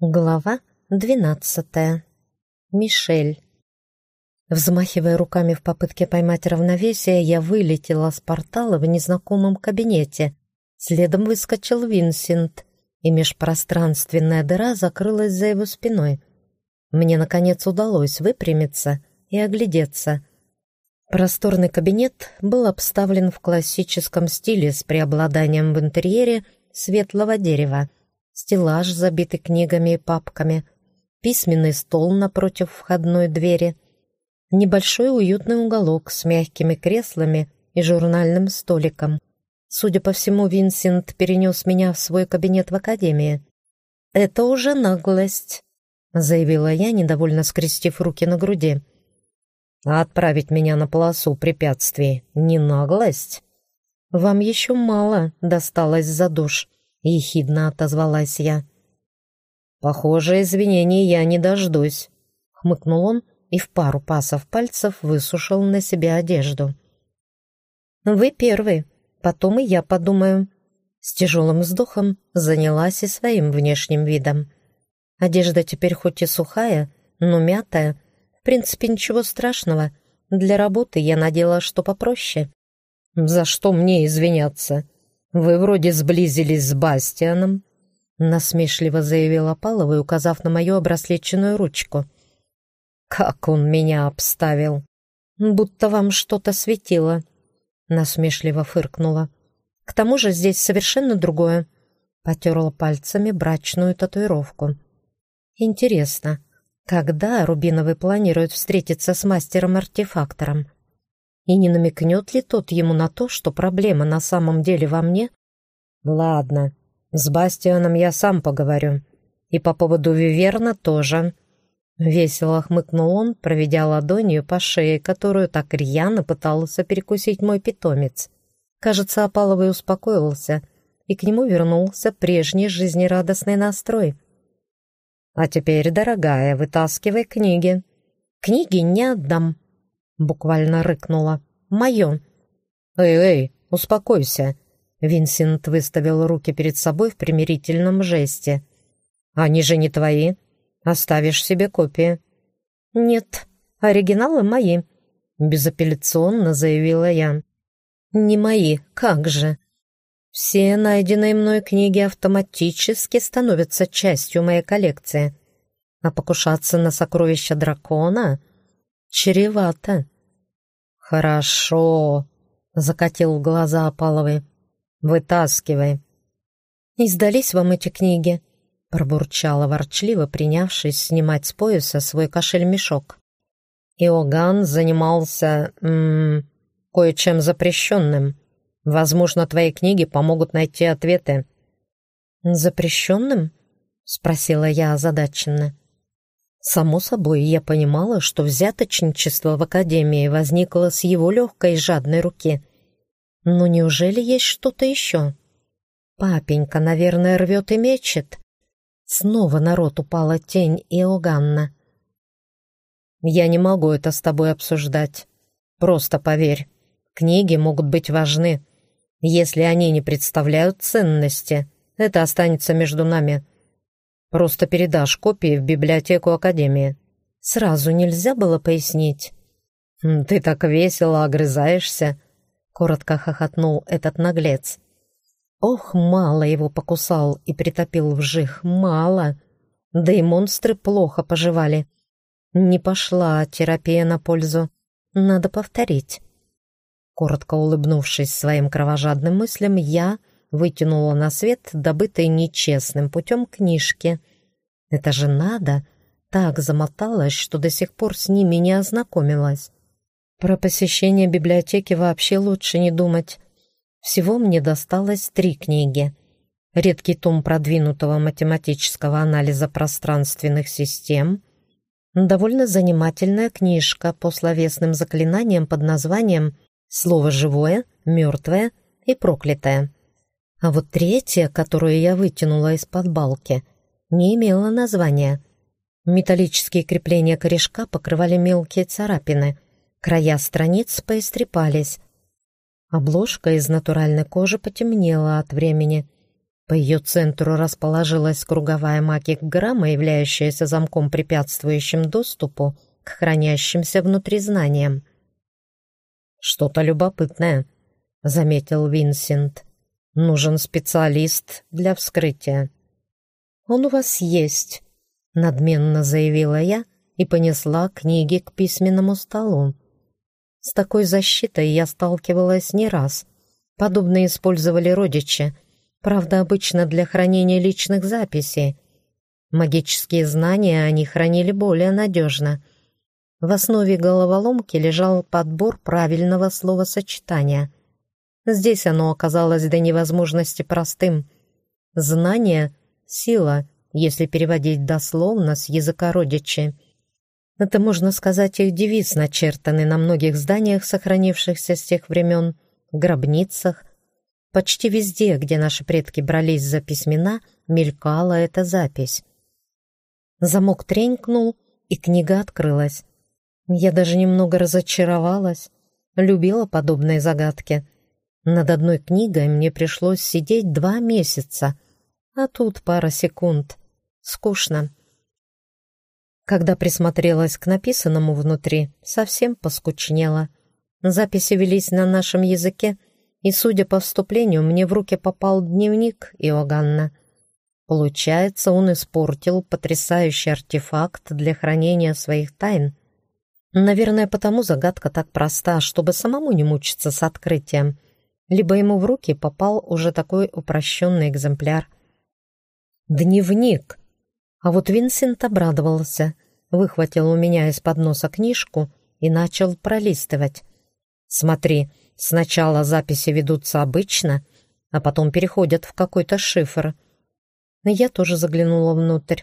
Глава двенадцатая. Мишель. Взмахивая руками в попытке поймать равновесие, я вылетела с портала в незнакомом кабинете. Следом выскочил Винсент, и межпространственная дыра закрылась за его спиной. Мне, наконец, удалось выпрямиться и оглядеться. Просторный кабинет был обставлен в классическом стиле с преобладанием в интерьере светлого дерева стеллаж, забитый книгами и папками, письменный стол напротив входной двери, небольшой уютный уголок с мягкими креслами и журнальным столиком. Судя по всему, Винсент перенес меня в свой кабинет в академии. «Это уже наглость», — заявила я, недовольно скрестив руки на груди. «А отправить меня на полосу препятствий не наглость?» «Вам еще мало досталось за душ», — ехидно отозвалась я. «Похоже, извинений я не дождусь», — хмыкнул он и в пару пасов пальцев высушил на себе одежду. «Вы первый, потом и я подумаю». С тяжелым вздохом занялась и своим внешним видом. Одежда теперь хоть и сухая, но мятая. В принципе, ничего страшного. Для работы я надела что попроще. «За что мне извиняться?» «Вы вроде сблизились с Бастианом», — насмешливо заявила Палова, указав на мою обраслеченную ручку. «Как он меня обставил!» «Будто вам что-то светило», — насмешливо фыркнула. «К тому же здесь совершенно другое», — потерла пальцами брачную татуировку. «Интересно, когда Рубиновый планирует встретиться с мастером-артефактором?» И не намекнет ли тот ему на то, что проблема на самом деле во мне? Ладно, с Бастианом я сам поговорю. И по поводу Виверна тоже. Весело хмыкнул он, проведя ладонью по шее, которую так рьяно пытался перекусить мой питомец. Кажется, Апаловый успокоился, и к нему вернулся прежний жизнерадостный настрой. «А теперь, дорогая, вытаскивай книги». «Книги не отдам», буквально рыкнула. «Мое!» «Эй-эй, успокойся!» Винсент выставил руки перед собой в примирительном жесте. «Они же не твои. Оставишь себе копии». «Нет, оригиналы мои», — безапелляционно заявила я. «Не мои, как же?» «Все найденные мной книги автоматически становятся частью моей коллекции. А покушаться на сокровища дракона чревато. «Хорошо», — закатил глаза Апаловой. «Вытаскивай». «И сдались вам эти книги?» — пробурчала ворчливо, принявшись снимать с пояса свой кошель-мешок. «Иоганн занимался... Кое-чем запрещенным. Возможно, твои книги помогут найти ответы». «Запрещенным?» — спросила я озадаченно. Само собой, я понимала, что взяточничество в Академии возникло с его легкой и жадной руки. Но неужели есть что-то еще? Папенька, наверное, рвет и мечет. Снова народ упала тень Иоганна. «Я не могу это с тобой обсуждать. Просто поверь, книги могут быть важны. Если они не представляют ценности, это останется между нами». Просто передашь копии в библиотеку Академии. Сразу нельзя было пояснить. «Хм, «Ты так весело огрызаешься», — коротко хохотнул этот наглец. Ох, мало его покусал и притопил в жих, мало. Да и монстры плохо поживали. Не пошла терапия на пользу. Надо повторить. Коротко улыбнувшись своим кровожадным мыслям, я вытянула на свет добытые нечестным путем книжки. Это же надо! Так замоталась, что до сих пор с ними не ознакомилась. Про посещение библиотеки вообще лучше не думать. Всего мне досталось три книги. Редкий том продвинутого математического анализа пространственных систем, довольно занимательная книжка по словесным заклинаниям под названием «Слово живое», «мертвое» и «проклятое». А вот третья, которую я вытянула из-под балки, не имела названия. Металлические крепления корешка покрывали мелкие царапины, края страниц поистрепались. Обложка из натуральной кожи потемнела от времени. По ее центру расположилась круговая магик-грамма, являющаяся замком, препятствующим доступу к хранящимся внутри знаниям. «Что-то любопытное», — заметил Винсент. «Нужен специалист для вскрытия». «Он у вас есть», — надменно заявила я и понесла книги к письменному столу. С такой защитой я сталкивалась не раз. Подобные использовали родичи — Правда, обычно для хранения личных записей. Магические знания они хранили более надежно. В основе головоломки лежал подбор правильного словосочетания. Здесь оно оказалось до невозможности простым. Знание — сила, если переводить дословно с языка родичи. Это, можно сказать, их девиз, начертанный на многих зданиях, сохранившихся с тех времен, гробницах, Почти везде, где наши предки брались за письмена, мелькала эта запись. Замок тренькнул, и книга открылась. Я даже немного разочаровалась, любила подобные загадки. Над одной книгой мне пришлось сидеть два месяца, а тут пара секунд. Скучно. Когда присмотрелась к написанному внутри, совсем поскучнела. Записи велись на нашем языке, и, судя по вступлению, мне в руки попал дневник Иоганна. Получается, он испортил потрясающий артефакт для хранения своих тайн. Наверное, потому загадка так проста, чтобы самому не мучиться с открытием. Либо ему в руки попал уже такой упрощенный экземпляр. «Дневник!» А вот Винсент обрадовался, выхватил у меня из-под носа книжку и начал пролистывать. «Смотри, Сначала записи ведутся обычно, а потом переходят в какой-то шифр. Я тоже заглянула внутрь.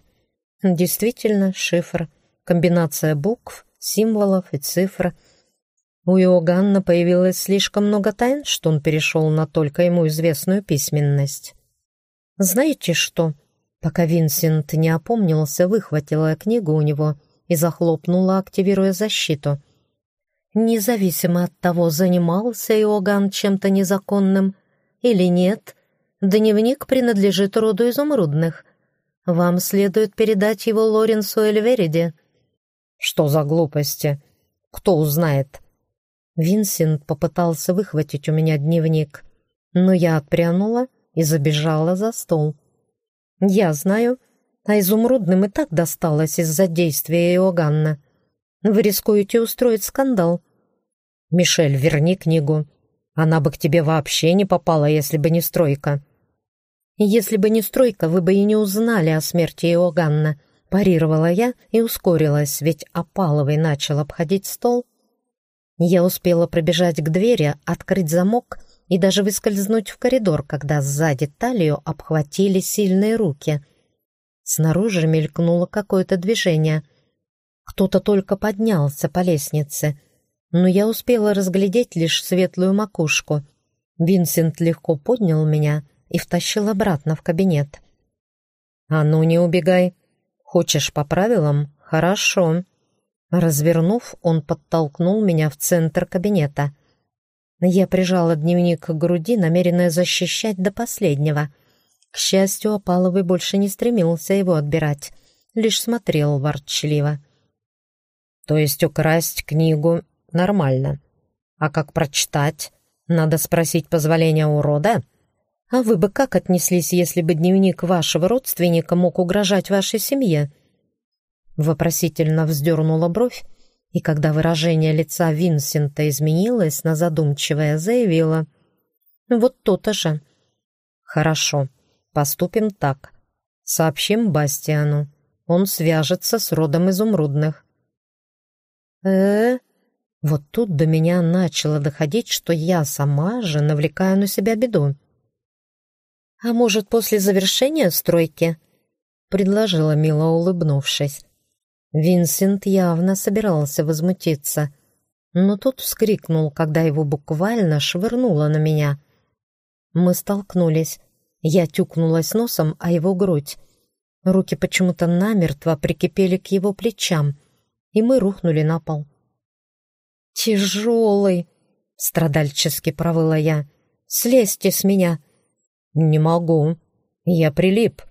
Действительно, шифр. Комбинация букв, символов и цифр. У Иоганна появилось слишком много тайн, что он перешел на только ему известную письменность. Знаете что? Пока Винсент не опомнился, выхватила книгу у него и захлопнула, активируя защиту — Независимо от того, занимался Иоганн чем-то незаконным или нет, дневник принадлежит роду изумрудных. Вам следует передать его Лоренсу Эльвериде». «Что за глупости? Кто узнает?» Винсент попытался выхватить у меня дневник, но я отпрянула и забежала за стол. «Я знаю, а изумрудным и так досталось из-за действия Иоганна. Вы рискуете устроить скандал. Мишель, верни книгу. Она бы к тебе вообще не попала, если бы не стройка. Если бы не стройка, вы бы и не узнали о смерти Иоганна. Парировала я и ускорилась, ведь Опаловый начал обходить стол. Я успела пробежать к двери, открыть замок и даже выскользнуть в коридор, когда сзади талию обхватили сильные руки. Снаружи мелькнуло какое-то движение — кто-то только поднялся по лестнице, но я успела разглядеть лишь светлую макушку. Винсент легко поднял меня и втащил обратно в кабинет. «А ну, не убегай. Хочешь по правилам? Хорошо». Развернув, он подтолкнул меня в центр кабинета. Я прижала дневник к груди, намеренная защищать до последнего. К счастью, Опаловый больше не стремился его отбирать, лишь смотрел ворчливо. То есть украсть книгу нормально. А как прочитать? Надо спросить позволения у рода? А вы бы как отнеслись, если бы дневник вашего родственника мог угрожать вашей семье? Вопросительно вздернула бровь, и когда выражение лица Винсента изменилось на задумчивое, заявила. «Вот то-то же». «Хорошо, поступим так. Сообщим Бастиану. Он свяжется с родом изумрудных э Вот тут до меня начало доходить, что я сама же навлекаю на себя беду. «А может, после завершения стройки?» — предложила, мило улыбнувшись. Винсент явно собирался возмутиться, но тут вскрикнул, когда его буквально швырнуло на меня. Мы столкнулись. Я тюкнулась носом, а его грудь. Руки почему-то намертво прикипели к его плечам — и мы рухнули на пол. «Тяжелый!» — страдальчески провыла я. «Слезьте с меня!» «Не могу!» Я прилип.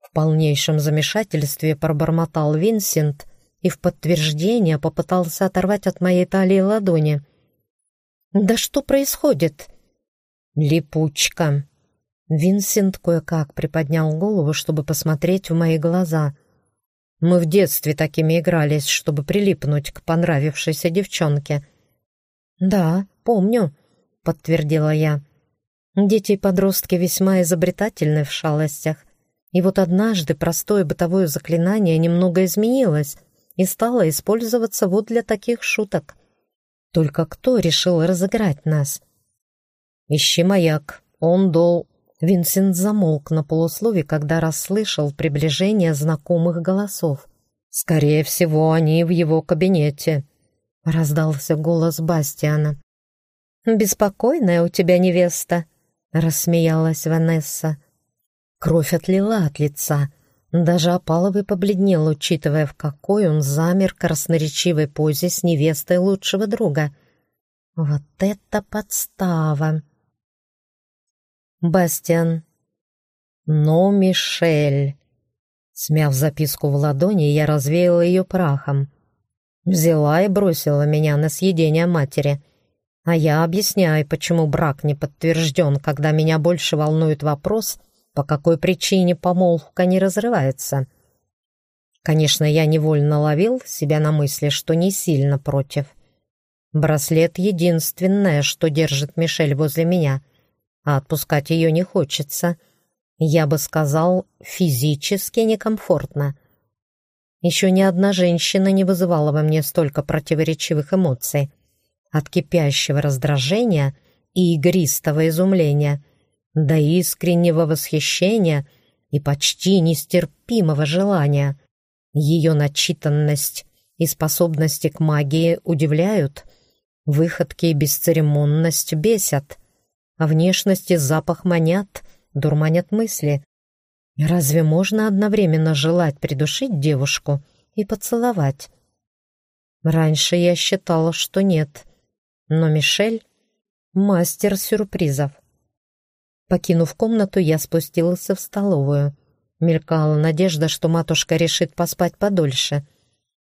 В полнейшем замешательстве пробормотал Винсент и в подтверждение попытался оторвать от моей талии ладони. «Да что происходит?» «Липучка». Винсент кое-как приподнял голову, чтобы посмотреть в мои глаза. Мы в детстве такими игрались, чтобы прилипнуть к понравившейся девчонке. «Да, помню», — подтвердила я. «Дети и подростки весьма изобретательны в шалостях. И вот однажды простое бытовое заклинание немного изменилось и стало использоваться вот для таких шуток. Только кто решил разыграть нас?» «Ищи маяк. Он дол...» Винсент замолк на полуслове, когда расслышал приближение знакомых голосов. «Скорее всего, они в его кабинете», — раздался голос Бастиана. «Беспокойная у тебя невеста», — рассмеялась Ванесса. Кровь отлила от лица. Даже Опаловый побледнел, учитывая, в какой он замер красноречивой позе с невестой лучшего друга. «Вот это подстава!» Бастиан. Но Мишель. Смяв записку в ладони, я развеяла ее прахом. Взяла и бросила меня на съедение матери. А я объясняю, почему брак не подтвержден, когда меня больше волнует вопрос, по какой причине помолвка не разрывается. Конечно, я невольно ловил себя на мысли, что не сильно против. Браслет — единственное, что держит Мишель возле меня — а отпускать ее не хочется. Я бы сказал, физически некомфортно. Еще ни одна женщина не вызывала во мне столько противоречивых эмоций. От кипящего раздражения и игристого изумления до искреннего восхищения и почти нестерпимого желания. Ее начитанность и способности к магии удивляют, выходки и бесцеремонность бесят а внешность и запах манят, дурманят мысли. Разве можно одновременно желать придушить девушку и поцеловать? Раньше я считала, что нет, но Мишель — мастер сюрпризов. Покинув комнату, я спустился в столовую. Мелькала надежда, что матушка решит поспать подольше.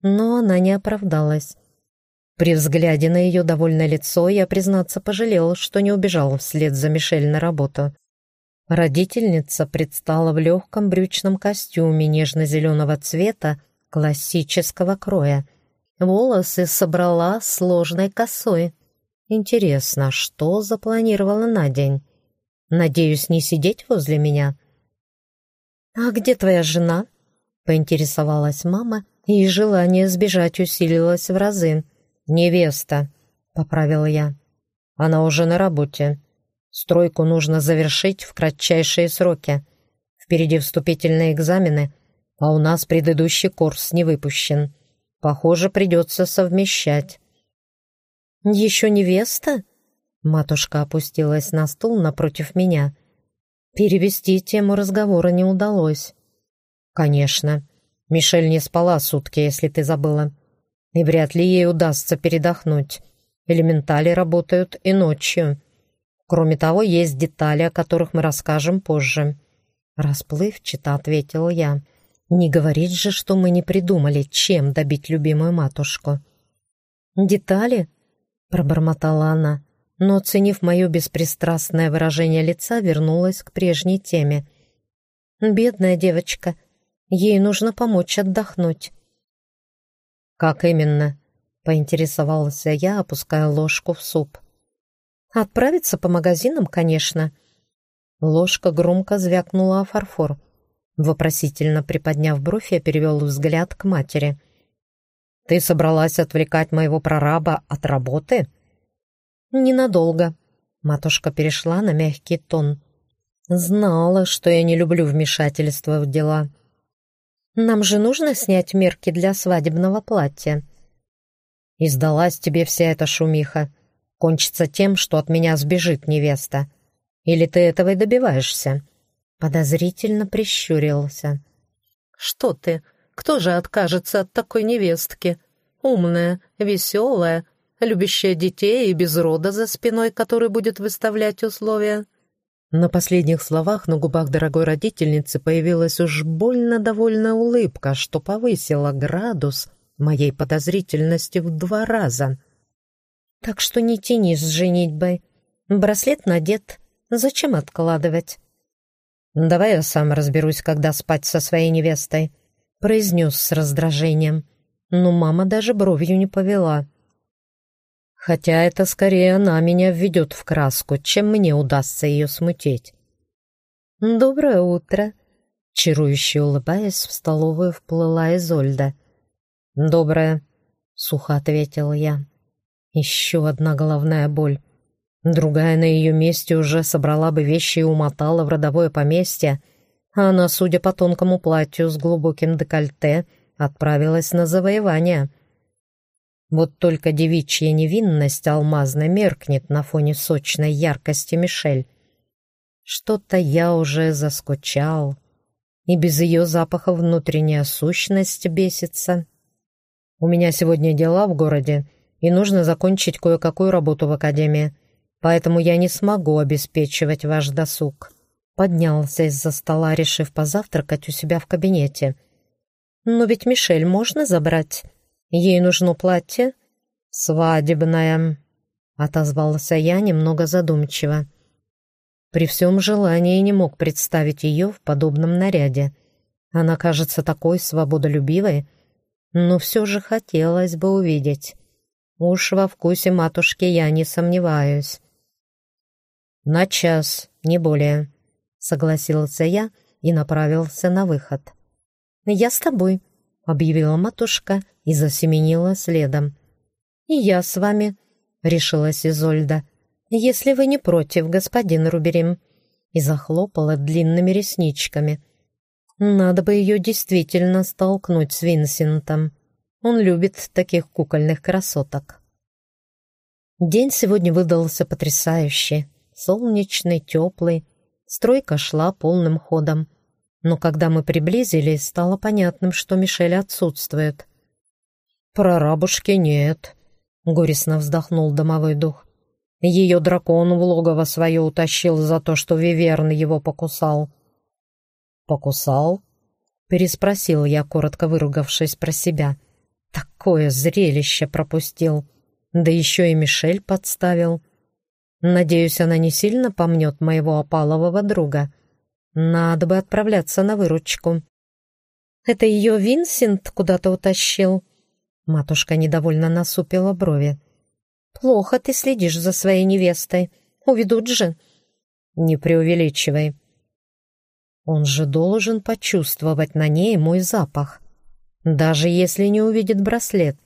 Но она не оправдалась. При взгляде на ее довольное лицо я, признаться, пожалел, что не убежал вслед за Мишель на работу. Родительница предстала в легком брючном костюме нежно-зеленого цвета классического кроя. Волосы собрала сложной косой. Интересно, что запланировала на день? Надеюсь, не сидеть возле меня? «А где твоя жена?» — поинтересовалась мама, и желание сбежать усилилось в разы. «Невеста», — поправил я. «Она уже на работе. Стройку нужно завершить в кратчайшие сроки. Впереди вступительные экзамены, а у нас предыдущий курс не выпущен. Похоже, придется совмещать». «Еще невеста?» Матушка опустилась на стул напротив меня. Перевести тему разговора не удалось. «Конечно. Мишель не спала сутки, если ты забыла и вряд ли ей удастся передохнуть. Элементали работают и ночью. Кроме того, есть детали, о которых мы расскажем позже». Расплывчато ответил я. «Не говорить же, что мы не придумали, чем добить любимую матушку». «Детали?» — пробормотала она, но, оценив мое беспристрастное выражение лица, вернулась к прежней теме. «Бедная девочка, ей нужно помочь отдохнуть. «Как именно?» — поинтересовался я, опуская ложку в суп. «Отправиться по магазинам, конечно». Ложка громко звякнула о фарфор. Вопросительно приподняв бровь, я перевел взгляд к матери. «Ты собралась отвлекать моего прораба от работы?» «Ненадолго», — матушка перешла на мягкий тон. «Знала, что я не люблю вмешательства в дела». Нам же нужно снять мерки для свадебного платья. И сдалась тебе вся эта шумиха. Кончится тем, что от меня сбежит невеста. Или ты этого и добиваешься?» Подозрительно прищурился. «Что ты? Кто же откажется от такой невестки? Умная, веселая, любящая детей и без рода за спиной, который будет выставлять условия. На последних словах на губах дорогой родительницы появилась уж больно довольная улыбка, что повысила градус моей подозрительности в два раза. «Так что не тяни с женитьбой. Браслет надет. Зачем откладывать?» «Давай я сам разберусь, когда спать со своей невестой», — произнес с раздражением. Но мама даже бровью не повела. Хотя это скорее она меня введет в краску, чем мне удастся ее смутить. «Доброе утро!» Чарующе улыбаясь, в столовую вплыла Изольда. «Доброе!» — сухо ответил я. Еще одна головная боль. Другая на ее месте уже собрала бы вещи и умотала в родовое поместье, а она, судя по тонкому платью с глубоким декольте, отправилась на завоевание — вот только девичья невинность алмазно меркнет на фоне сочной яркости Мишель. Что-то я уже заскучал, и без ее запаха внутренняя сущность бесится. У меня сегодня дела в городе, и нужно закончить кое-какую работу в академии, поэтому я не смогу обеспечивать ваш досуг. Поднялся из-за стола, решив позавтракать у себя в кабинете. «Но ведь Мишель можно забрать?» Ей нужно платье? Свадебное, отозвался я немного задумчиво. При всем желании не мог представить ее в подобном наряде. Она кажется такой свободолюбивой, но все же хотелось бы увидеть. Уж во вкусе матушки я не сомневаюсь. «На час, не более», — согласился я и направился на выход. «Я с тобой», — объявила матушка и засеменила следом. «И я с вами», — решилась Изольда, «если вы не против, господин Руберим», и захлопала длинными ресничками. «Надо бы ее действительно столкнуть с Винсентом. Он любит таких кукольных красоток». День сегодня выдался потрясающий, солнечный, теплый, стройка шла полным ходом. Но когда мы приблизились, стало понятным, что Мишель отсутствует. «Про рабушки нет», — горестно вздохнул домовой дух. «Ее дракон в логово свое утащил за то, что Виверн его покусал». «Покусал?» — переспросил я, коротко выругавшись про себя. «Такое зрелище пропустил. Да еще и Мишель подставил. Надеюсь, она не сильно помнет моего опалового друга. Надо бы отправляться на выручку». «Это ее Винсент куда-то утащил?» Матушка недовольно насупила брови. «Плохо ты следишь за своей невестой. Уведут же». «Не преувеличивай». Он же должен почувствовать на ней мой запах. Даже если не увидит браслет.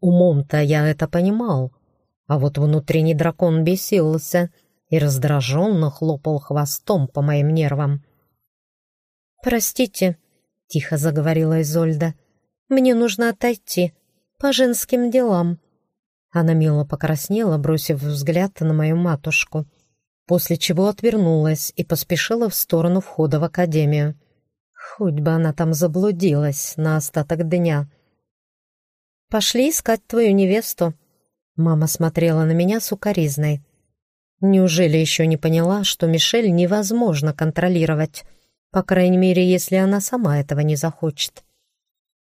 Умом-то я это понимал. А вот внутренний дракон бесился и раздраженно хлопал хвостом по моим нервам. «Простите», — тихо заговорила Изольда, — «мне нужно отойти по женским делам». Она мило покраснела, бросив взгляд на мою матушку, после чего отвернулась и поспешила в сторону входа в академию. Хоть бы она там заблудилась на остаток дня. «Пошли искать твою невесту». Мама смотрела на меня сукоризной. Неужели еще не поняла, что Мишель невозможно контролировать, по крайней мере, если она сама этого не захочет?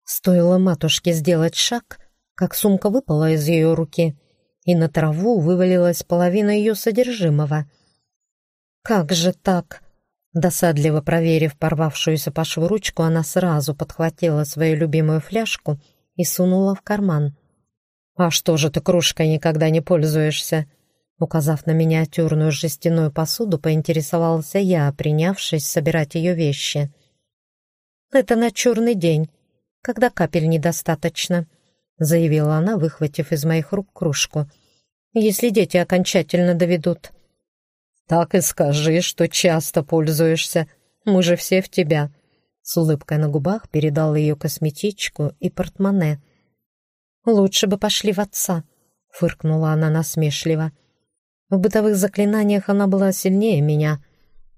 Стоило матушке сделать шаг, как сумка выпала из ее руки, и на траву вывалилась половина ее содержимого. «Как же так?» Досадливо проверив порвавшуюся по шву ручку, она сразу подхватила свою любимую фляжку и сунула в карман. «А что же ты кружкой никогда не пользуешься?» Указав на миниатюрную жестяную посуду, поинтересовался я, принявшись собирать ее вещи. «Это на черный день когда капель недостаточно», — заявила она, выхватив из моих рук кружку. «Если дети окончательно доведут». «Так и скажи, что часто пользуешься. Мы же все в тебя». С улыбкой на губах передал ее косметичку и портмоне. «Лучше бы пошли в отца», — фыркнула она насмешливо. В бытовых заклинаниях она была сильнее меня,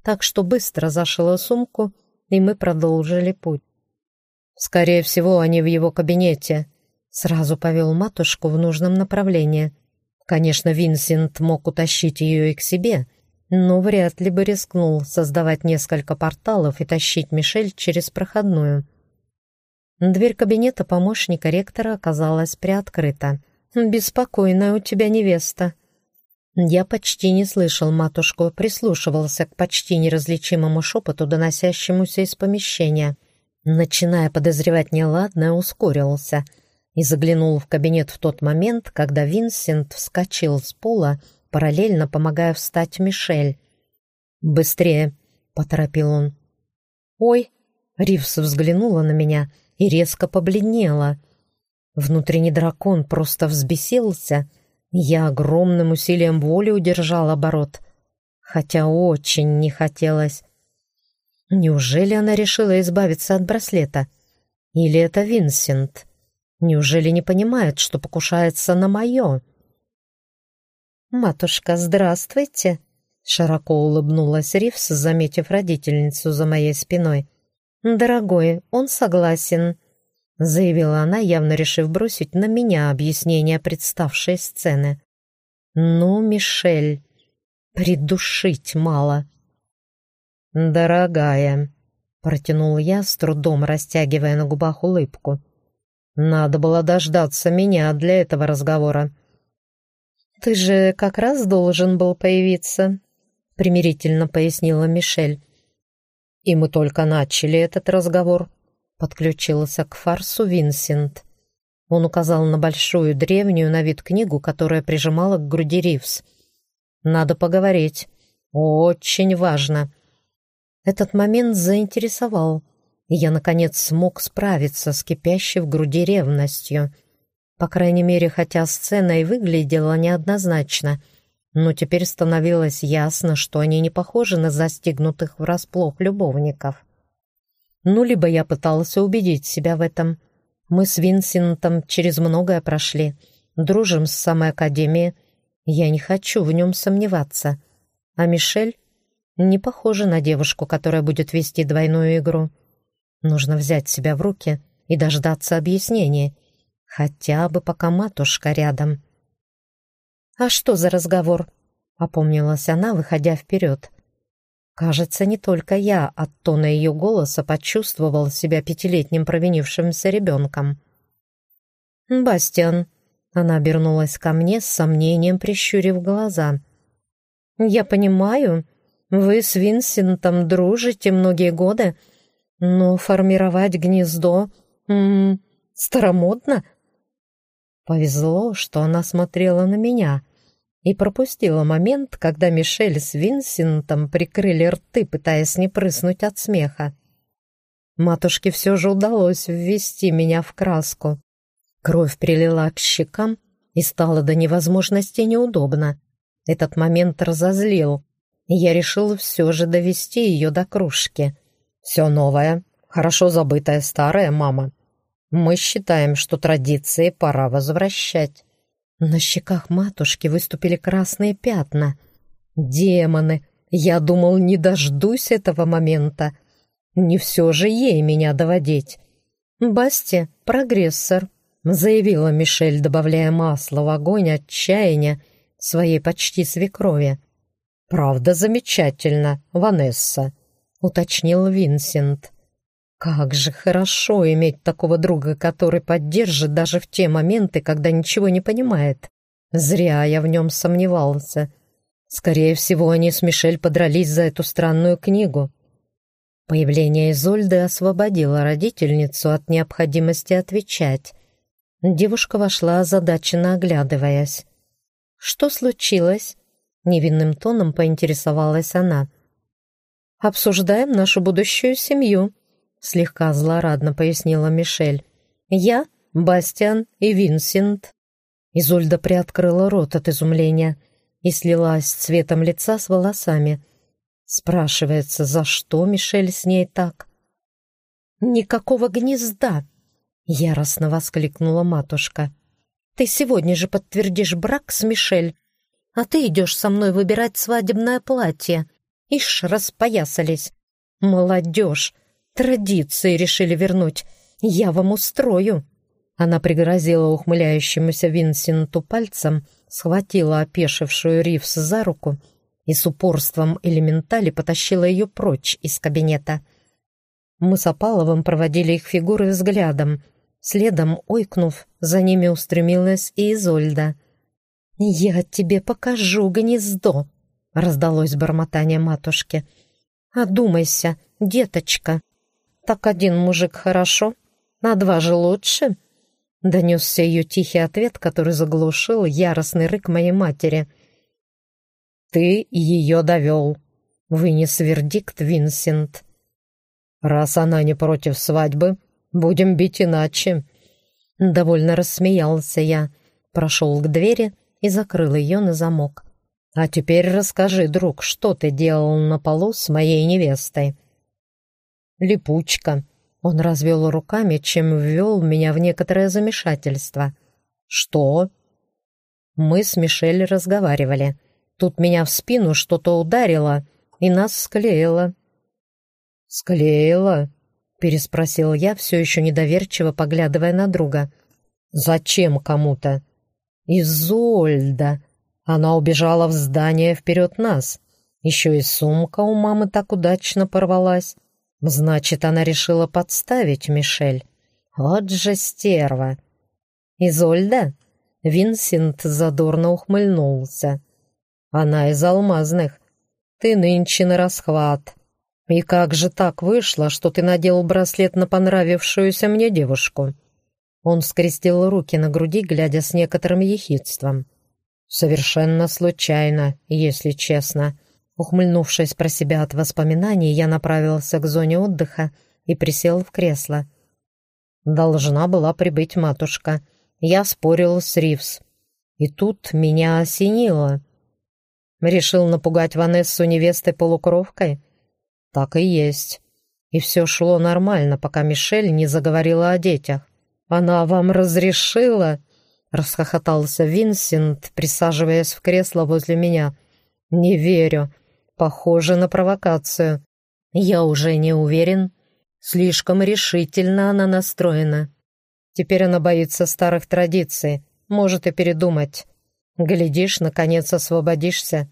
так что быстро зашила сумку, и мы продолжили путь. Скорее всего, они в его кабинете. Сразу повел матушку в нужном направлении. Конечно, Винсент мог утащить ее и к себе, но вряд ли бы рискнул создавать несколько порталов и тащить Мишель через проходную. Дверь кабинета помощника ректора оказалась приоткрыта. «Беспокойная у тебя невеста». Я почти не слышал матушку, прислушивался к почти неразличимому шепоту, доносящемуся из помещения. Начиная подозревать неладное, ускорился и заглянул в кабинет в тот момент, когда Винсент вскочил с пола, параллельно помогая встать Мишель. «Быстрее!» — поторопил он. «Ой!» — Ривс взглянула на меня и резко побледнела. Внутренний дракон просто взбесился — я огромным усилием воли удержал оборот, хотя очень не хотелось. Неужели она решила избавиться от браслета? Или это Винсент? Неужели не понимает, что покушается на мое? «Матушка, здравствуйте!» Широко улыбнулась Ривс, заметив родительницу за моей спиной. «Дорогой, он согласен заявила она, явно решив бросить на меня объяснение представшей сцены. «Ну, Мишель, придушить мало». «Дорогая», — протянул я, с трудом растягивая на губах улыбку, «надо было дождаться меня для этого разговора». «Ты же как раз должен был появиться», — примирительно пояснила Мишель. «И мы только начали этот разговор», Подключился к фарсу Винсент. Он указал на большую древнюю на вид книгу, которая прижимала к груди Ривз. «Надо поговорить. Очень важно». Этот момент заинтересовал, и я, наконец, смог справиться с кипящей в груди ревностью. По крайней мере, хотя сцена и выглядела неоднозначно, но теперь становилось ясно, что они не похожи на застигнутых врасплох любовников. Ну, либо я пытался убедить себя в этом. Мы с Винсентом через многое прошли, дружим с самой Академией. Я не хочу в нем сомневаться. А Мишель не похожа на девушку, которая будет вести двойную игру. Нужно взять себя в руки и дождаться объяснений, хотя бы пока матушка рядом. «А что за разговор?» — опомнилась она, выходя вперед. Кажется, не только я от тона ее голоса почувствовал себя пятилетним провинившимся ребенком. «Бастиан», — она обернулась ко мне с сомнением, прищурив глаза. «Я понимаю, вы с Винсентом дружите многие годы, но формировать гнездо... М -м, старомодно?» Повезло, что она смотрела на меня — и пропустила момент, когда Мишель с Винсентом прикрыли рты, пытаясь не прыснуть от смеха. Матушке все же удалось ввести меня в краску. Кровь прилила к щекам и стало до невозможности неудобно. Этот момент разозлил, и я решил все же довести ее до кружки. «Все новое, хорошо забытое старое, мама. Мы считаем, что традиции пора возвращать». На щеках матушки выступили красные пятна. Демоны! Я думал, не дождусь этого момента. Не все же ей меня доводить. «Басти — прогрессор», — заявила Мишель, добавляя масло в огонь отчаяния своей почти свекрови. «Правда замечательно, Ванесса», — уточнил Винсент. Как же хорошо иметь такого друга, который поддержит даже в те моменты, когда ничего не понимает. Зря я в нем сомневался. Скорее всего, они с Мишель подрались за эту странную книгу. Появление Изольды освободило родительницу от необходимости отвечать. Девушка вошла, озадаченно оглядываясь. «Что случилось?» — невинным тоном поинтересовалась она. «Обсуждаем нашу будущую семью», слегка злорадно пояснила Мишель. «Я, Бастиан и Винсент». Изольда приоткрыла рот от изумления и слилась цветом лица с волосами. Спрашивается, за что Мишель с ней так? «Никакого гнезда!» — яростно воскликнула матушка. «Ты сегодня же подтвердишь брак с Мишель, а ты идешь со мной выбирать свадебное платье. Ишь, распоясались. Молодежь! Традиции решили вернуть. Я вам устрою». Она пригрозила ухмыляющемуся Винсенту пальцем, схватила опешившую Ривс за руку и с упорством элементали потащила ее прочь из кабинета. Мы с Опаловым проводили их фигуры взглядом. Следом, ойкнув, за ними устремилась и Изольда. «Я тебе покажу гнездо!» — раздалось бормотание матушки. «Одумайся, деточка!» «Так один мужик хорошо, на два же лучше!» Донесся ее тихий ответ, который заглушил яростный рык моей матери. «Ты ее довел», — вынес вердикт Винсент. «Раз она не против свадьбы, будем бить иначе». Довольно рассмеялся я, прошел к двери и закрыл ее на замок. «А теперь расскажи, друг, что ты делал на полу с моей невестой?» «Липучка», он развел руками, чем ввел меня в некоторое замешательство. «Что?» Мы с Мишель разговаривали. Тут меня в спину что-то ударило, и нас склеило. «Склеило?» — переспросил я, все еще недоверчиво поглядывая на друга. «Зачем кому-то?» «Изольда!» Она убежала в здание вперед нас. Еще и сумка у мамы так удачно порвалась. Значит, она решила подставить Мишель. Вот же стерва. Изольда? Винсент задорно ухмыльнулся. Она из алмазных. Ты нынче на расхват. И как же так вышло, что ты надел браслет на понравившуюся мне девушку? Он скрестил руки на груди, глядя с некоторым ехидством. Совершенно случайно, если честно. Ухмыльнувшись про себя от воспоминаний, я направился к зоне отдыха и присел в кресло. Должна была прибыть матушка. Я спорил с Ривз. И тут меня осенило. Решил напугать Ванессу невестой полукровкой? Так и есть. И все шло нормально, пока Мишель не заговорила о детях. «Она вам разрешила?» — расхохотался Винсент, присаживаясь в кресло возле меня. «Не верю. Похоже на провокацию. Я уже не уверен. Слишком решительно она настроена. Теперь она боится старых традиций, может и передумать. Глядишь, наконец освободишься.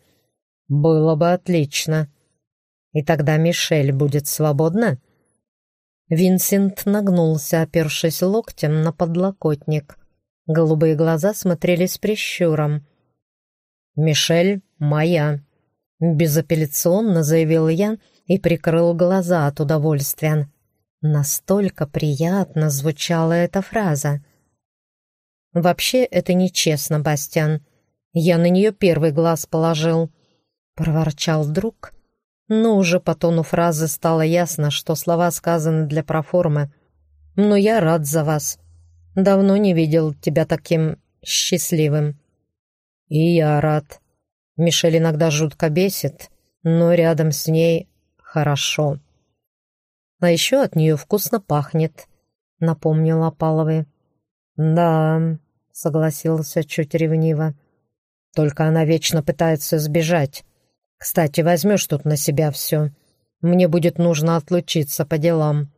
Было бы отлично. И тогда Мишель будет свободна? Винсент нагнулся, опершись локтем на подлокотник. Голубые глаза смотрели с прищуром. «Мишель моя», Безапелляционно заявил я и прикрыл глаза от удовольствия. Настолько приятно звучала эта фраза. «Вообще это нечестно, Бастян. Я на нее первый глаз положил», — проворчал друг. Но уже по тону фразы стало ясно, что слова сказаны для проформы. «Но я рад за вас. Давно не видел тебя таким счастливым». «И я рад», Мишель иногда жутко бесит, но рядом с ней хорошо. А еще от нее вкусно пахнет, напомнила Паловой. Да, согласился чуть ревниво. Только она вечно пытается сбежать. Кстати, возьмешь тут на себя все. Мне будет нужно отлучиться по делам.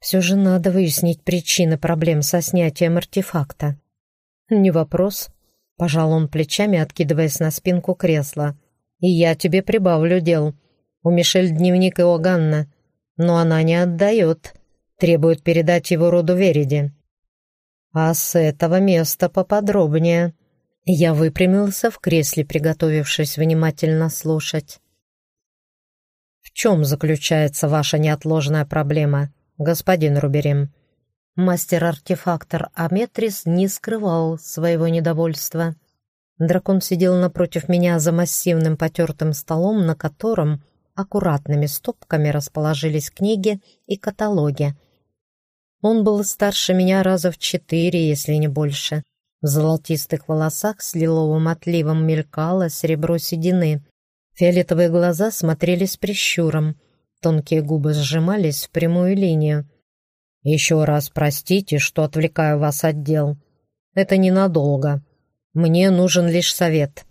Все же надо выяснить причины проблем со снятием артефакта. Не вопрос, Пожал он плечами, откидываясь на спинку кресла. «И я тебе прибавлю дел. У Мишель дневник Иоганна, но она не отдает. Требует передать его роду Вериди». «А с этого места поподробнее». Я выпрямился в кресле, приготовившись внимательно слушать. «В чем заключается ваша неотложная проблема, господин Руберим?» Мастер-артефактор Аметрис не скрывал своего недовольства. Дракон сидел напротив меня за массивным потертым столом, на котором аккуратными стопками расположились книги и каталоги. Он был старше меня раза в четыре, если не больше. В золотистых волосах с лиловым отливом мелькало серебро седины. Фиолетовые глаза смотрели с прищуром. Тонкие губы сжимались в прямую линию. «Еще раз простите, что отвлекаю вас от дел. Это ненадолго. Мне нужен лишь совет.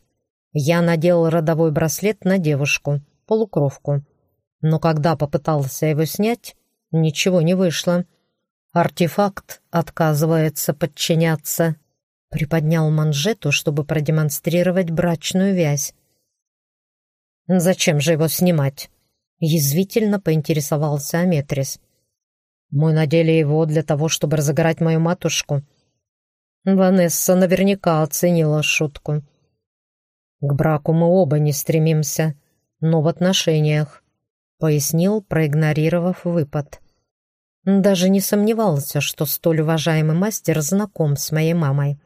Я надел родовой браслет на девушку, полукровку. Но когда попытался его снять, ничего не вышло. Артефакт отказывается подчиняться». Приподнял манжету, чтобы продемонстрировать брачную вязь. «Зачем же его снимать?» Язвительно поинтересовался Аметрис. «Мы надели его для того, чтобы разыграть мою матушку». Ванесса наверняка оценила шутку. «К браку мы оба не стремимся, но в отношениях», — пояснил, проигнорировав выпад. Даже не сомневался, что столь уважаемый мастер знаком с моей мамой.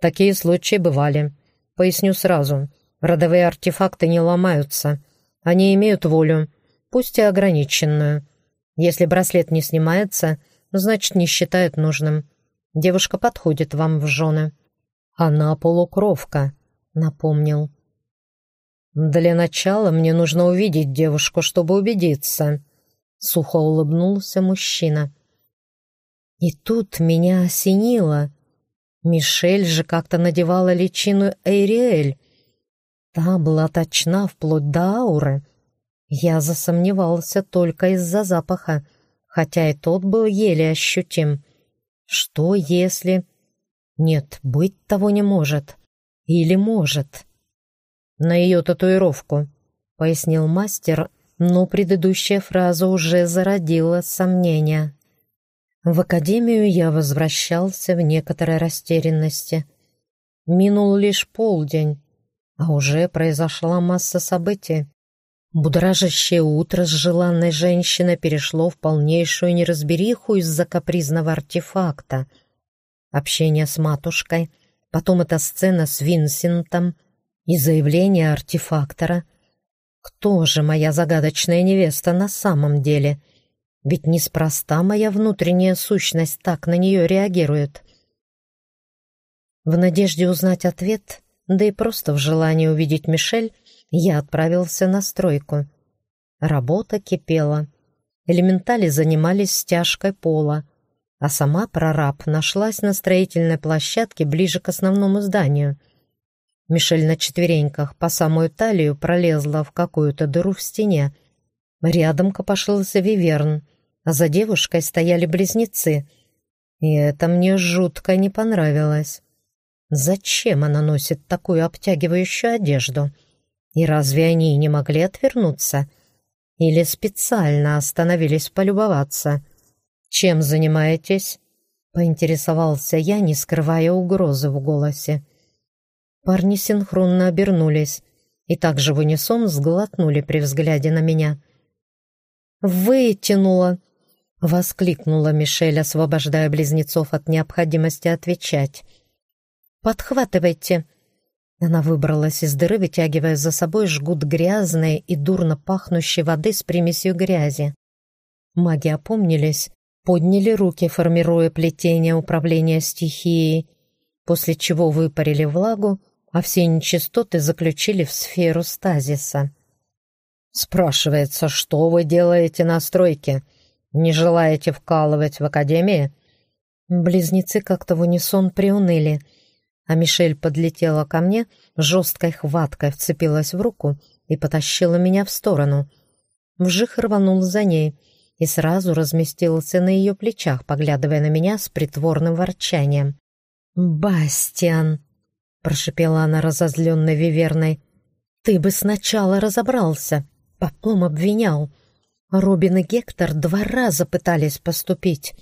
Такие случаи бывали. Поясню сразу. Родовые артефакты не ломаются. Они имеют волю, пусть и ограниченную. Если браслет не снимается, значит, не считают нужным. Девушка подходит вам в жены. Она полукровка, напомнил. Для начала мне нужно увидеть девушку, чтобы убедиться. Сухо улыбнулся мужчина. И тут меня осенило. Мишель же как-то надевала личину Эйриэль, Та была точна вплоть до ауры. Я засомневался только из-за запаха, хотя и тот был еле ощутим. Что если... Нет, быть того не может. Или может. На ее татуировку, пояснил мастер, но предыдущая фраза уже зародила сомнения. В академию я возвращался в некоторой растерянности. Минул лишь полдень, а уже произошла масса событий. Будоражащее утро с желанной женщиной перешло в полнейшую неразбериху из-за капризного артефакта. Общение с матушкой, потом эта сцена с Винсентом и заявление артефактора. Кто же моя загадочная невеста на самом деле? Ведь неспроста моя внутренняя сущность так на нее реагирует. В надежде узнать ответ, да и просто в желании увидеть Мишель, я отправился на стройку. Работа кипела. Элементали занимались стяжкой пола, а сама прораб нашлась на строительной площадке ближе к основному зданию. Мишель на четвереньках по самую талию пролезла в какую-то дыру в стене. Рядом копошился виверн, а за девушкой стояли близнецы. И это мне жутко не понравилось. Зачем она носит такую обтягивающую одежду? И разве они не могли отвернуться? Или специально остановились полюбоваться? «Чем занимаетесь?» — поинтересовался я, не скрывая угрозы в голосе. Парни синхронно обернулись и также в унисон сглотнули при взгляде на меня. «Вытянула!» — воскликнула Мишель, освобождая близнецов от необходимости отвечать. «Подхватывайте!» Она выбралась из дыры, вытягивая за собой жгут грязной и дурно пахнущей воды с примесью грязи. Маги опомнились, подняли руки, формируя плетение управления стихией, после чего выпарили влагу, а все нечистоты заключили в сферу стазиса. «Спрашивается, что вы делаете на стройке? Не желаете вкалывать в академии?» Близнецы как-то в унисон приуныли — а Мишель подлетела ко мне, жесткой хваткой вцепилась в руку и потащила меня в сторону. Вжих рванул за ней и сразу разместился на ее плечах, поглядывая на меня с притворным ворчанием. «Бастиан!» — прошипела она разозленной виверной. «Ты бы сначала разобрался, потом обвинял. Робин и Гектор два раза пытались поступить».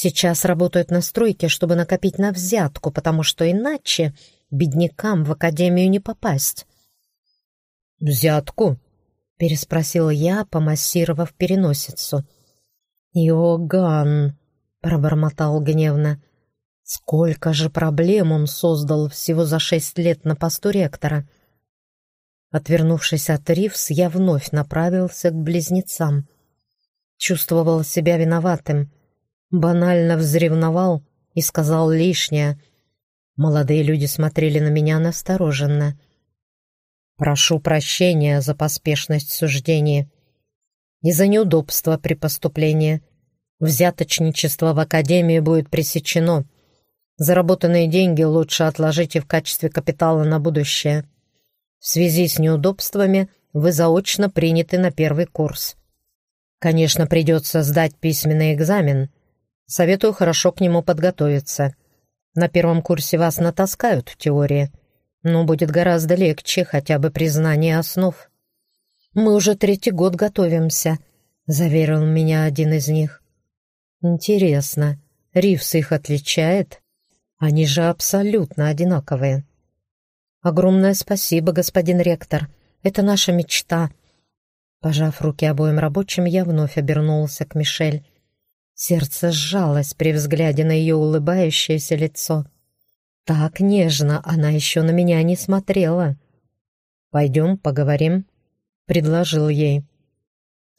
Сейчас работают на стройке, чтобы накопить на взятку, потому что иначе беднякам в академию не попасть. «Взятку?» — переспросил я, помассировав переносицу. «Иоганн!» — пробормотал гневно. «Сколько же проблем он создал всего за шесть лет на посту ректора!» Отвернувшись от Ривс, я вновь направился к близнецам. Чувствовал себя виноватым — банально взревновал и сказал лишнее. Молодые люди смотрели на меня настороженно. «Прошу прощения за поспешность суждения и за неудобства при поступлении. Взяточничество в академии будет пресечено. Заработанные деньги лучше отложите в качестве капитала на будущее. В связи с неудобствами вы заочно приняты на первый курс. Конечно, придется сдать письменный экзамен — Советую хорошо к нему подготовиться. На первом курсе вас натаскают в теории, но будет гораздо легче хотя бы признание основ. «Мы уже третий год готовимся», — заверил меня один из них. «Интересно, Ривс их отличает? Они же абсолютно одинаковые». «Огромное спасибо, господин ректор. Это наша мечта». Пожав руки обоим рабочим, я вновь обернулся к Мишель. Сердце сжалось при взгляде на ее улыбающееся лицо. Так нежно она еще на меня не смотрела. «Пойдем поговорим», — предложил ей.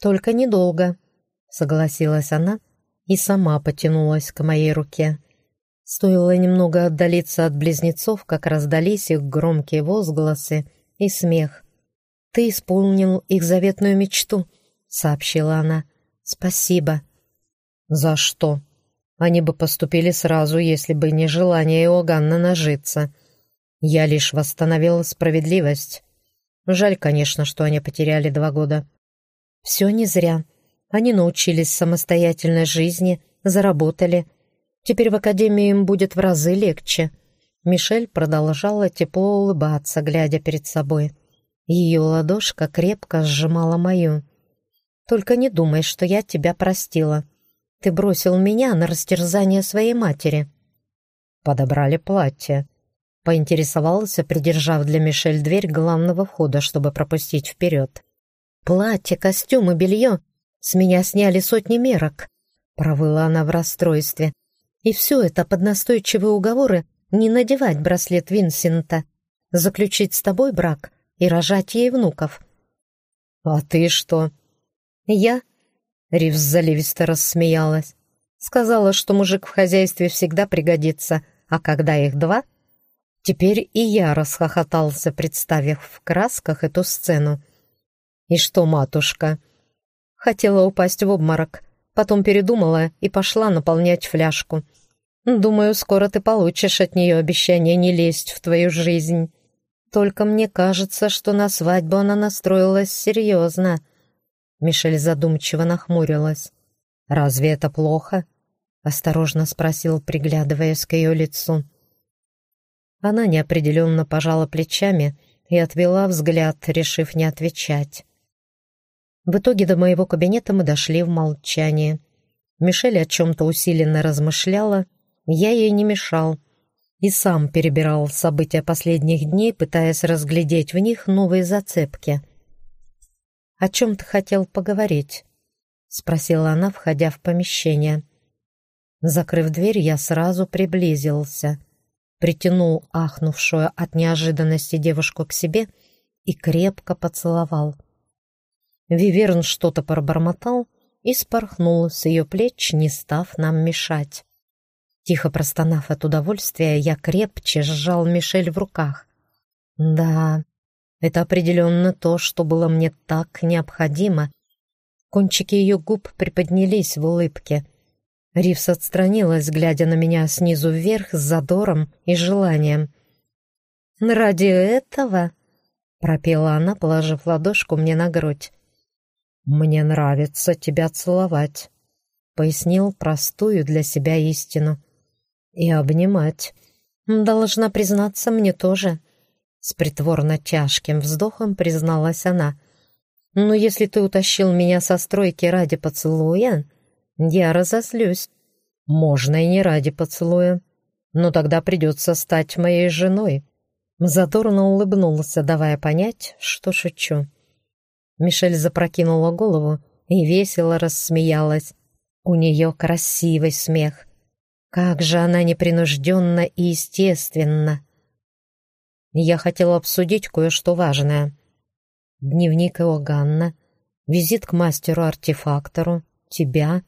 «Только недолго», — согласилась она и сама потянулась к моей руке. Стоило немного отдалиться от близнецов, как раздались их громкие возгласы и смех. «Ты исполнил их заветную мечту», — сообщила она. «Спасибо». «За что?» Они бы поступили сразу, если бы не желание Иоганна нажиться. Я лишь восстановил справедливость. Жаль, конечно, что они потеряли два года. Все не зря. Они научились самостоятельной жизни, заработали. Теперь в академии им будет в разы легче. Мишель продолжала тепло улыбаться, глядя перед собой. Ее ладошка крепко сжимала мою. «Только не думай, что я тебя простила. Ты бросил меня на растерзание своей матери». Подобрали платье. Поинтересовался, придержав для Мишель дверь главного входа, чтобы пропустить вперед. «Платье, костюм и белье. С меня сняли сотни мерок», — провыла она в расстройстве. «И все это под настойчивые уговоры не надевать браслет Винсента, заключить с тобой брак и рожать ей внуков». «А ты что?» «Я Ривз заливисто рассмеялась. Сказала, что мужик в хозяйстве всегда пригодится, а когда их два... Теперь и я расхохотался, представив в красках эту сцену. И что, матушка? Хотела упасть в обморок, потом передумала и пошла наполнять фляжку. Думаю, скоро ты получишь от нее обещание не лезть в твою жизнь. Только мне кажется, что на свадьбу она настроилась серьезно. Мишель задумчиво нахмурилась. «Разве это плохо?» — осторожно спросил, приглядываясь к ее лицу. Она неопределенно пожала плечами и отвела взгляд, решив не отвечать. В итоге до моего кабинета мы дошли в молчании. Мишель о чем-то усиленно размышляла, я ей не мешал и сам перебирал события последних дней, пытаясь разглядеть в них новые зацепки — «О чем ты хотел поговорить?» — спросила она, входя в помещение. Закрыв дверь, я сразу приблизился, притянул ахнувшую от неожиданности девушку к себе и крепко поцеловал. Виверн что-то пробормотал и спорхнул с ее плеч, не став нам мешать. Тихо простонав от удовольствия, я крепче сжал Мишель в руках. Да, это определенно то, что было мне так необходимо. Кончики ее губ приподнялись в улыбке. Ривс отстранилась, глядя на меня снизу вверх с задором и желанием. «Ради этого?» — пропела она, положив ладошку мне на грудь. «Мне нравится тебя целовать», — пояснил простую для себя истину. «И обнимать. Должна признаться, мне тоже». С притворно тяжким вздохом призналась она. «Но если ты утащил меня со стройки ради поцелуя, я разозлюсь. Можно и не ради поцелуя, но тогда придется стать моей женой». Задорно улыбнулся, давая понять, что шучу. Мишель запрокинула голову и весело рассмеялась. У нее красивый смех. Как же она непринужденно и естественно. Я хотел обсудить кое-что важное. Дневник Иоганна, визит к мастеру-артефактору, тебя.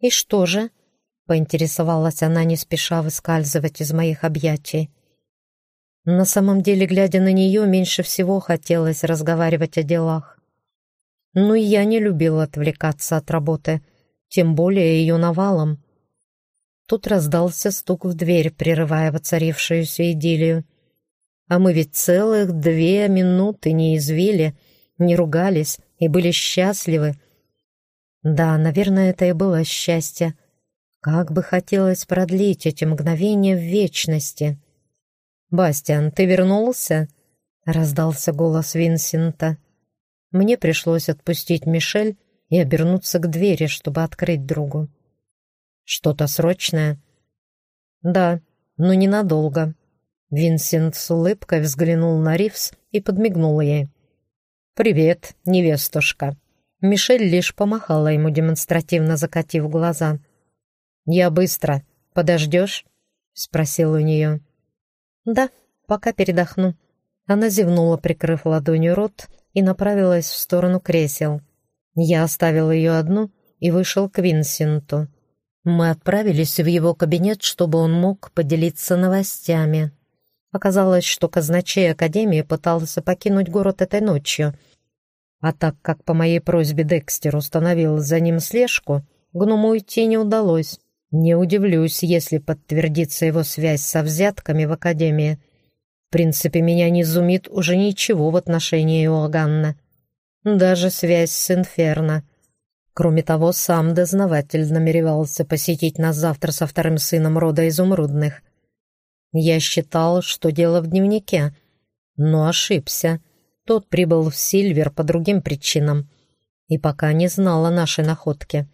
И что же? Поинтересовалась она, не спеша выскальзывать из моих объятий. На самом деле, глядя на нее, меньше всего хотелось разговаривать о делах. Но я не любил отвлекаться от работы, тем более ее навалом. Тут раздался стук в дверь, прерывая воцарившуюся идиллию. А мы ведь целых две минуты не извили, не ругались и были счастливы. Да, наверное, это и было счастье. Как бы хотелось продлить эти мгновения в вечности. «Бастиан, ты вернулся?» — раздался голос Винсента. Мне пришлось отпустить Мишель и обернуться к двери, чтобы открыть другу. «Что-то срочное?» «Да, но ненадолго». Винсент с улыбкой взглянул на Ривс и подмигнул ей. «Привет, невестушка». Мишель лишь помахала ему, демонстративно закатив глаза. «Я быстро. Подождешь?» — спросил у нее. «Да, пока передохну». Она зевнула, прикрыв ладонью рот, и направилась в сторону кресел. Я оставил ее одну и вышел к Винсенту. Мы отправились в его кабинет, чтобы он мог поделиться новостями. Оказалось, что казначей Академии пытался покинуть город этой ночью. А так как по моей просьбе Декстер установил за ним слежку, гному уйти не удалось. Не удивлюсь, если подтвердится его связь со взятками в Академии. В принципе, меня не изумит уже ничего в отношении Иоганна. Даже связь с Инферно. Кроме того, сам дознаватель намеревался посетить нас завтра со вторым сыном рода изумрудных. Я считал, что дело в дневнике, но ошибся. Тот прибыл в Сильвер по другим причинам и пока не знал о нашей находке.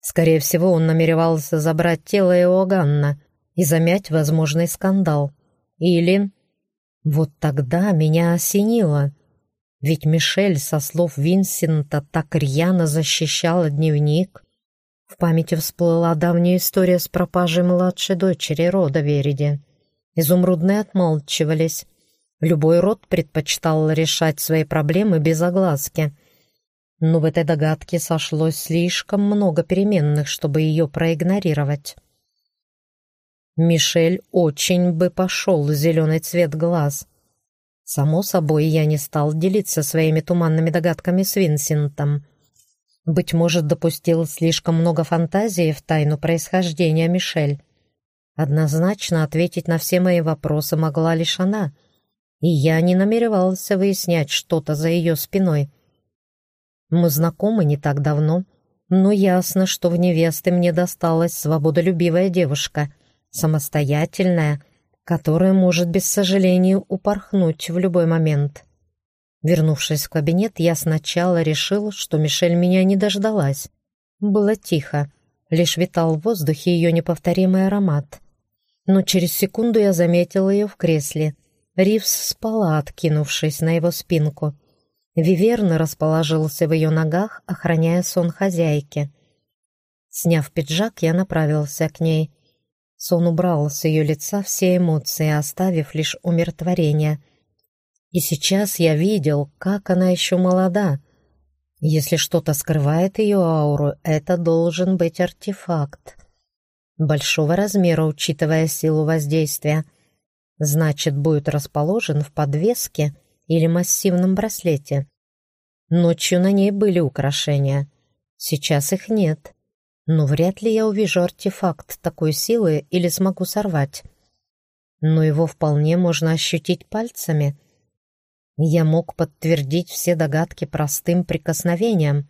Скорее всего, он намеревался забрать тело Иоганна и замять возможный скандал. Или... Вот тогда меня осенило. Ведь Мишель, со слов Винсента, так рьяно защищала дневник. В памяти всплыла давняя история с пропажей младшей дочери рода Вериди. Изумрудные отмалчивались. Любой род предпочитал решать свои проблемы без огласки — но в этой догадке сошлось слишком много переменных, чтобы ее проигнорировать. Мишель очень бы пошел зеленый цвет глаз. Само собой, я не стал делиться своими туманными догадками с Винсентом. Быть может, допустил слишком много фантазии в тайну происхождения Мишель. Однозначно ответить на все мои вопросы могла лишь она, и я не намеревался выяснять что-то за ее спиной — мы знакомы не так давно, но ясно, что в невесты мне досталась свободолюбивая девушка, самостоятельная, которая может без сожаления упорхнуть в любой момент. Вернувшись в кабинет, я сначала решил, что Мишель меня не дождалась. Было тихо, лишь витал в воздухе ее неповторимый аромат. Но через секунду я заметил ее в кресле. Ривс спала, откинувшись на его спинку. Виверн расположился в ее ногах, охраняя сон хозяйки. Сняв пиджак, я направился к ней. Сон убрал с ее лица все эмоции, оставив лишь умиротворение. И сейчас я видел, как она еще молода. Если что-то скрывает ее ауру, это должен быть артефакт. Большого размера, учитывая силу воздействия. Значит, будет расположен в подвеске — или массивном браслете. Ночью на ней были украшения. Сейчас их нет. Но вряд ли я увижу артефакт такой силы или смогу сорвать. Но его вполне можно ощутить пальцами. Я мог подтвердить все догадки простым прикосновением.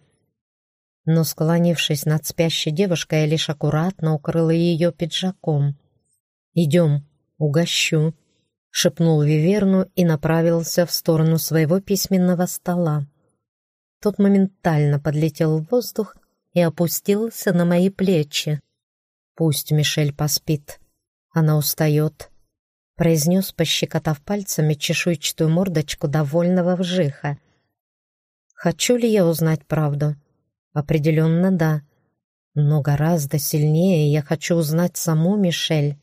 Но, склонившись над спящей девушкой, я лишь аккуратно укрыла ее пиджаком. «Идем, угощу», шепнул Виверну и направился в сторону своего письменного стола. Тот моментально подлетел в воздух и опустился на мои плечи. «Пусть Мишель поспит. Она устает», — произнес, пощекотав пальцами чешуйчатую мордочку довольного вжиха. «Хочу ли я узнать правду? Определенно да. Но гораздо сильнее я хочу узнать саму Мишель».